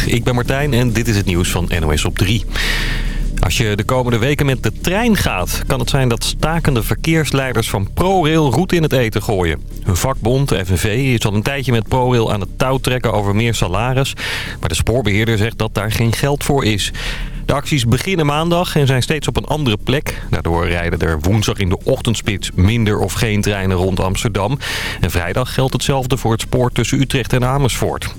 Ik ben Martijn en dit is het nieuws van NOS op 3. Als je de komende weken met de trein gaat, kan het zijn dat stakende verkeersleiders van ProRail roet in het eten gooien. Hun vakbond, FNV, is al een tijdje met ProRail aan het touw trekken over meer salaris. Maar de spoorbeheerder zegt dat daar geen geld voor is. De acties beginnen maandag en zijn steeds op een andere plek. Daardoor rijden er woensdag in de ochtendspits minder of geen treinen rond Amsterdam. En vrijdag geldt hetzelfde voor het spoor tussen Utrecht en Amersfoort.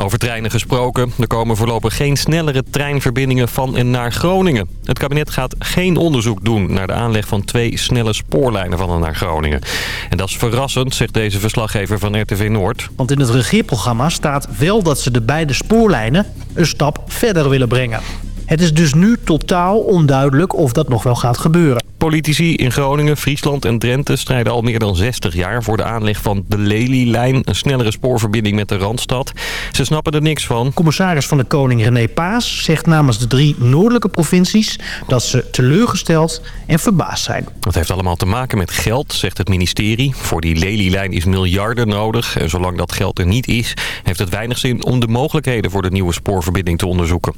Over treinen gesproken, er komen voorlopig geen snellere treinverbindingen van en naar Groningen. Het kabinet gaat geen onderzoek doen naar de aanleg van twee snelle spoorlijnen van en naar Groningen. En dat is verrassend, zegt deze verslaggever van RTV Noord. Want in het regeerprogramma staat wel dat ze de beide spoorlijnen een stap verder willen brengen. Het is dus nu totaal onduidelijk of dat nog wel gaat gebeuren. Politici in Groningen, Friesland en Drenthe strijden al meer dan 60 jaar voor de aanleg van de Lely-lijn. Een snellere spoorverbinding met de Randstad. Ze snappen er niks van. Commissaris van de Koning René Paas zegt namens de drie noordelijke provincies... dat ze teleurgesteld en verbaasd zijn. Dat heeft allemaal te maken met geld, zegt het ministerie. Voor die Lely-lijn is miljarden nodig. En zolang dat geld er niet is, heeft het weinig zin om de mogelijkheden voor de nieuwe spoorverbinding te onderzoeken.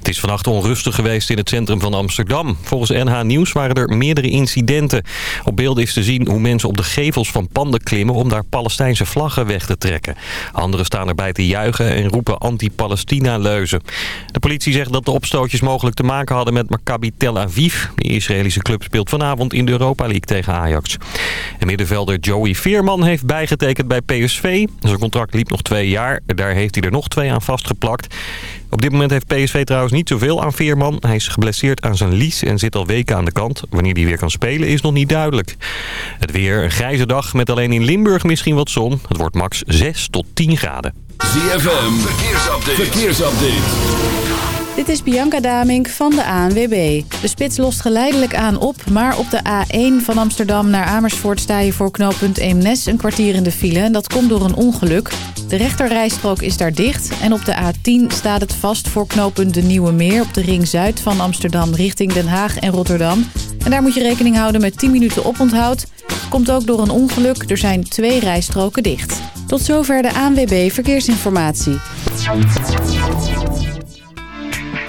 Het is vannacht onrustig geweest in het centrum van Amsterdam. Volgens NH Nieuws waren er meerdere incidenten. Op beelden is te zien hoe mensen op de gevels van panden klimmen... om daar Palestijnse vlaggen weg te trekken. Anderen staan erbij te juichen en roepen anti-Palestina-leuzen. De politie zegt dat de opstootjes mogelijk te maken hadden met Maccabi Tel Aviv. De Israëlische club speelt vanavond in de Europa League tegen Ajax. En middenvelder Joey Veerman heeft bijgetekend bij PSV. Zijn contract liep nog twee jaar. Daar heeft hij er nog twee aan vastgeplakt. Op dit moment heeft PSV trouwens niet zoveel aan Veerman. Hij is geblesseerd aan zijn lies en zit al weken aan de kant. Wanneer hij weer kan spelen is nog niet duidelijk. Het weer een grijze dag met alleen in Limburg misschien wat zon. Het wordt max 6 tot 10 graden. ZFM, verkeersupdate. verkeersupdate. Dit is Bianca Damink van de ANWB. De spits lost geleidelijk aan op, maar op de A1 van Amsterdam naar Amersfoort... sta je voor knooppunt Eemnes een kwartier in de file. En dat komt door een ongeluk. De rechterrijstrook is daar dicht. En op de A10 staat het vast voor knooppunt De Nieuwe Meer... op de ring zuid van Amsterdam richting Den Haag en Rotterdam. En daar moet je rekening houden met 10 minuten oponthoud. Komt ook door een ongeluk. Er zijn twee rijstroken dicht. Tot zover de ANWB Verkeersinformatie.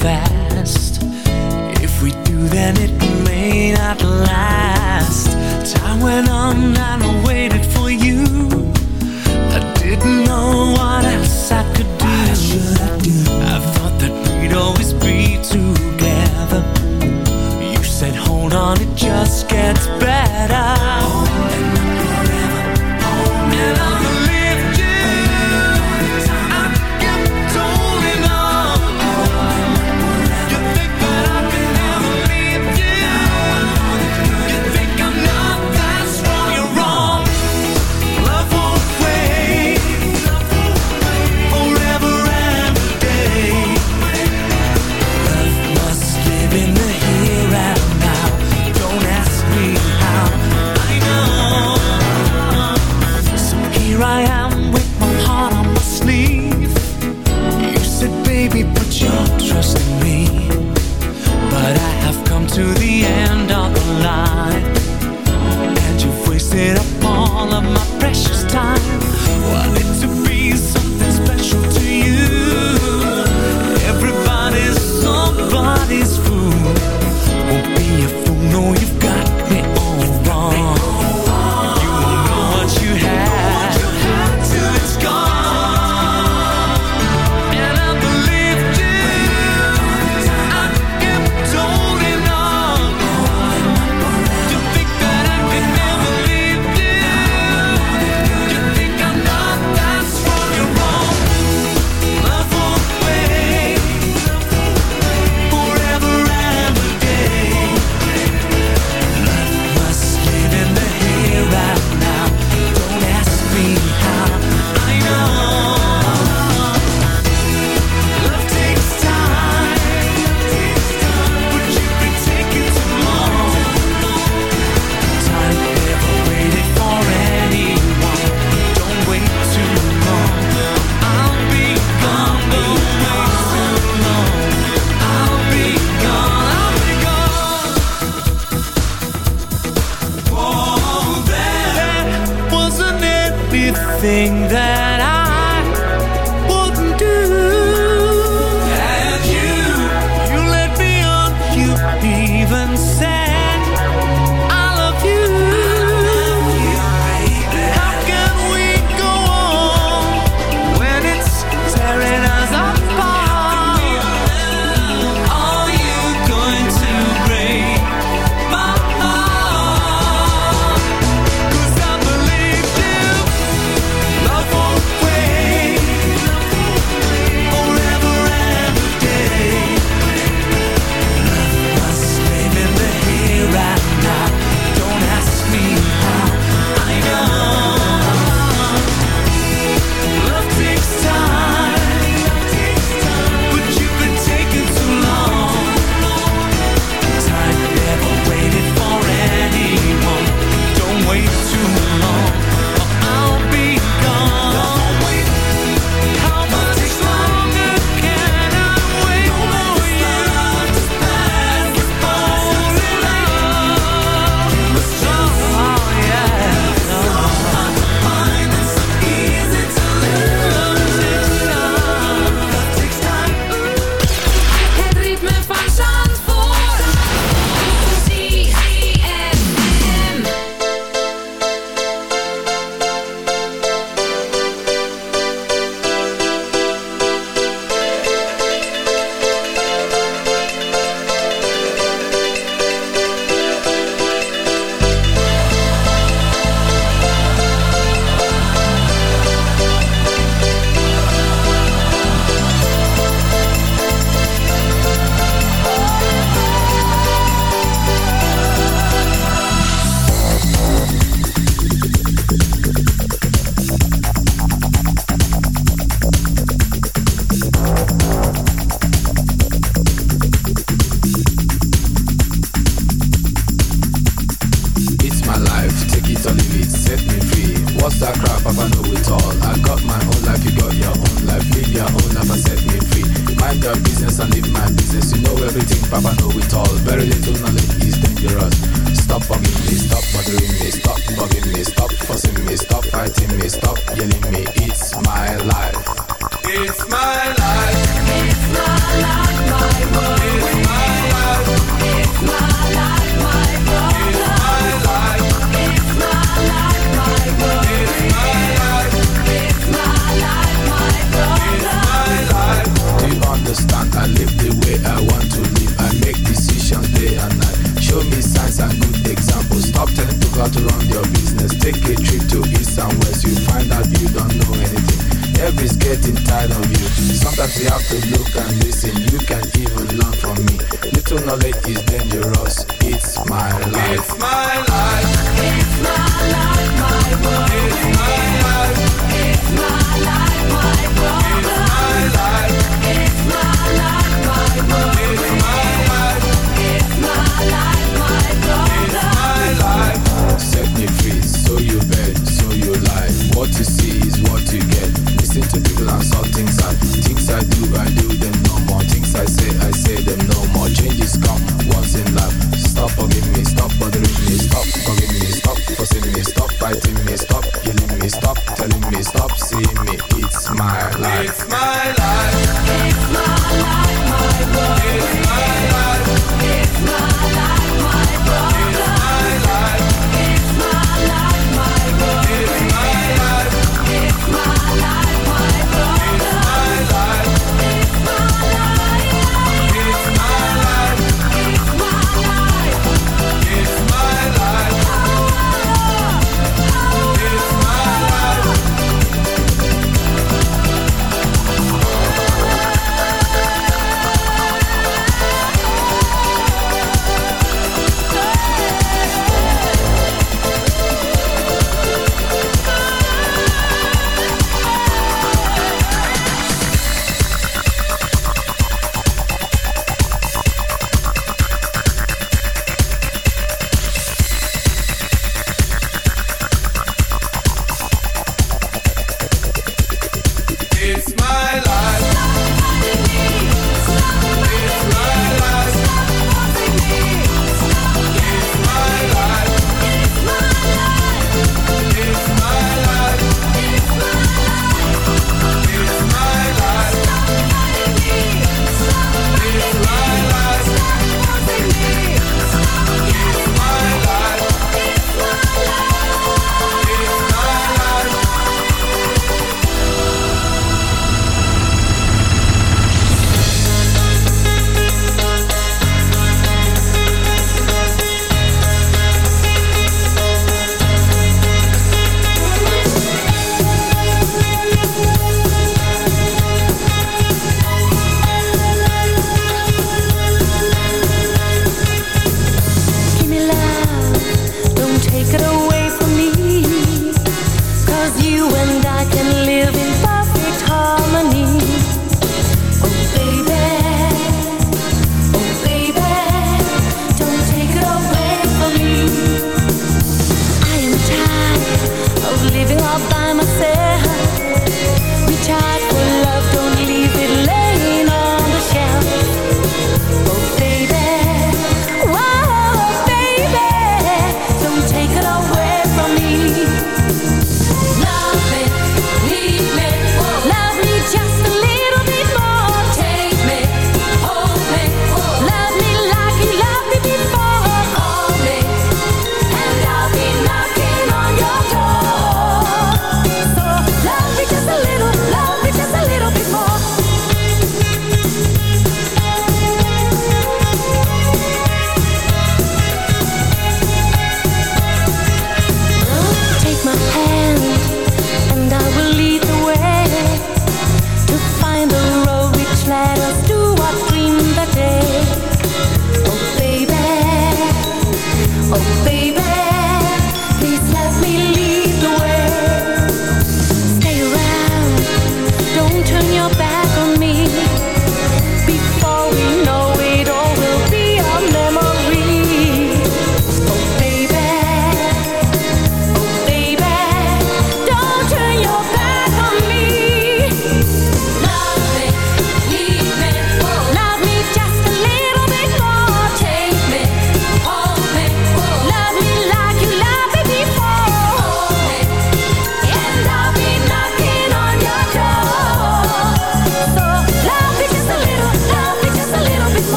fast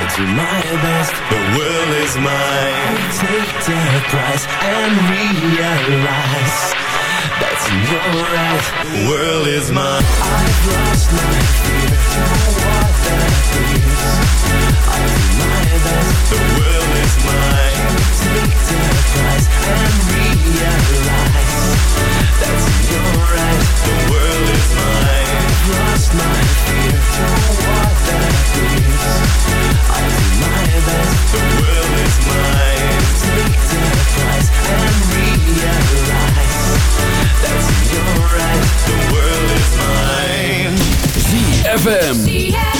I do my best, the world is mine I take the price and realize That's you're right, the world is mine I've lost my fear, I try what that is I do my best, the world is mine I take the price and realize That's you're right, the world is mine I've lost my fear, ZFM.